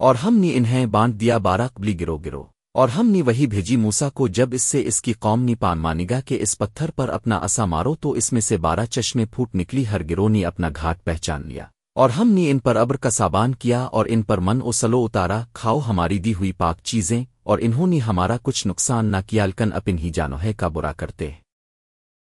اور ہم نے انہیں بانٹ دیا بارہ قبلی گرو گرو۔ اور ہم نے وہی بھیجی موسا کو جب اس سے اس کی قوم نی پان مانے گا کہ اس پتھر پر اپنا اسا مارو تو اس میں سے بارہ چشمے پھوٹ نکلی ہر گرو نے اپنا گھاٹ پہچان لیا۔ اور ہم نے ان پر ابر کا سابان کیا اور ان پر من و سلو اتارا، کھاؤ ہماری دی ہوئی پاک چیزیں اور انہوں نے ہمارا کچھ نقصان نہ کیا، لکن اپن ہی جانو ہے کا برا کرتے۔